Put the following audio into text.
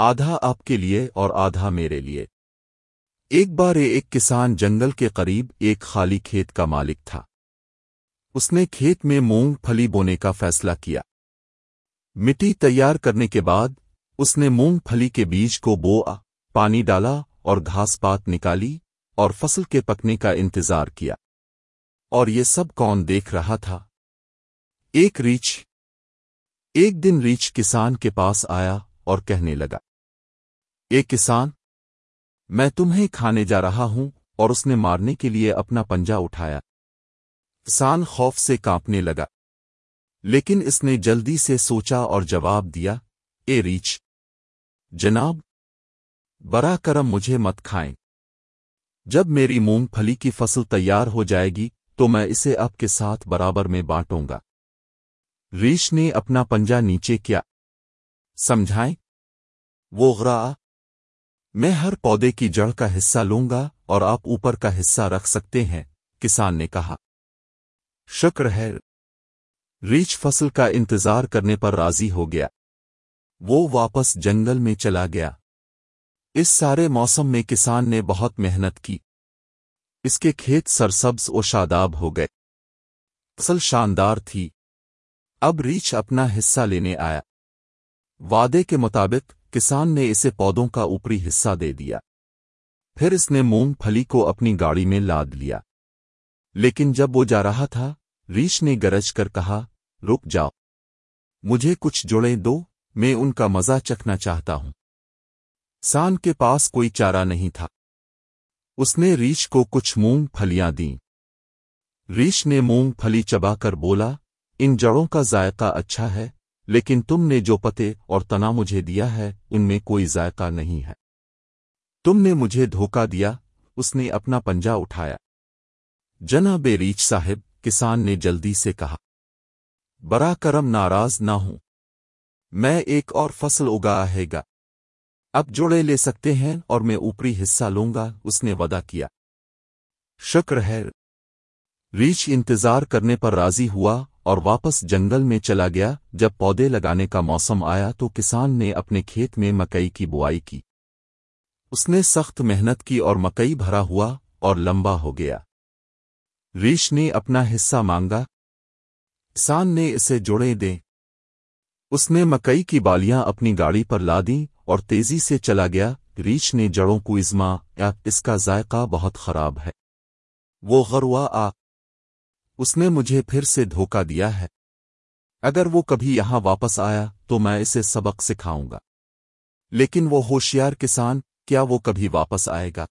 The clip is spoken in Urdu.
آدھا آپ کے لیے اور آدھا میرے لیے۔ ایک بار ایک کسان جنگل کے قریب ایک خالی کھیت کا مالک تھا۔ اس نے کھیت میں مونگ پھلی بونے کا فیصلہ کیا۔ مٹی تیار کرنے کے بعد اس نے مونگ پھلی کے بیج کو بوآ پانی ڈالا اور گھاس پات نکالی اور فصل کے پکنے کا انتظار کیا۔ اور یہ سب کون دیکھ رہا تھا۔ ایک ریچھ، ایک دن ریچھ کسان کے پاس آیا اور کہنے لگا ایک کسان، میں تمہیں کھانے جا رہا ہوں اور اس نے مارنے کے لیے اپنا پنجا اٹھایا۔ کسان خوف سے کانپنے لگا، لیکن اس نے جلدی سے سوچا اور جواب دیا، اے ریچھ، جناب، برا کرم مجھے مت کھائیں۔ جب میری مونگ پھلی کی فصل تیار ہو جائے گی تو میں اسے آپ کے ساتھ برابر میں بانٹوں گا۔ ریش نے اپنا پنجا نیچے کیا۔ سمجھائیں؟ وہ غرا میں ہر پودے کی جڑ کا حصہ لوں گا اور آپ اوپر کا حصہ رکھ سکتے ہیں، کسان نے کہا۔ شکر ہے۔ ریچھ فصل کا انتظار کرنے پر راضی ہو گیا۔ وہ واپس جنگل میں چلا گیا۔ اس سارے موسم میں کسان نے بہت محنت کی۔ اس کے کھیت سرسبز و شاداب ہو گئے۔ فصل شاندار تھی۔ اب ریچھ اپنا حصہ لینے آیا۔ وعدے کے مطابق کسان نے اسے پودوں کا اوپری حصہ دے دیا۔ پھر اس نے مونگ پھلی کو اپنی گاڑی میں لاد لیا۔ لیکن جب وہ جا رہا تھا، ریش نے گرج کر کہا، رک جاؤ۔ مجھے کچھ جوڑے دو، میں ان کا مزہ چکھنا چاہتا ہوں۔ سان کے پاس کوئی چارہ نہیں تھا۔ اس نے ریچھ کو کچھ مونگ پھلیاں دیں۔ ریچھ نے مونگ پھلی چبا کر بولا، ان جڑوں کا ذائقہ اچھا ہے لیکن تم نے جو پتے اور تنا مجھے دیا ہے، ان میں کوئی ذائقہ نہیں ہے۔ تم نے مجھے دھوکہ دیا، اس نے اپنا پنجا اٹھایا۔ جنا بے ریچھ صاحب، کسان نے جلدی سے کہا۔ برا کرم ناراض نہ ہوں۔ میں ایک اور فصل اگا ہے گا۔ اب جوڑے لے سکتے ہیں اور میں اوپری حصہ لوں گا، اس نے ودا کیا۔ شکر ہے۔ ریچھ انتظار کرنے پر راضی ہوا اور واپس جنگل میں چلا گیا۔ جب پودے لگانے کا موسم آیا تو کسان نے اپنے کھیت میں مکئی کی بوائی کی۔ اس نے سخت محنت کی اور مکئی بھرا ہوا اور لمبا ہو گیا۔ ریش نے اپنا حصہ مانگا۔ کسان نے اسے جوڑے دیں۔ اس نے مکئی کی بالیاں اپنی گاڑی پر لا دیں اور تیزی سے چلا گیا۔ ریچھ نے جڑوں کو ازما یا اس کا ذائقہ بہت خراب ہے۔ وہ غروا آ اس نے مجھے پھر سے دھوکہ دیا ہے۔ اگر وہ کبھی یہاں واپس آیا تو میں اسے سبق سکھاؤں گا۔ لیکن وہ ہوشیار کسان، کیا وہ کبھی واپس آئے گا؟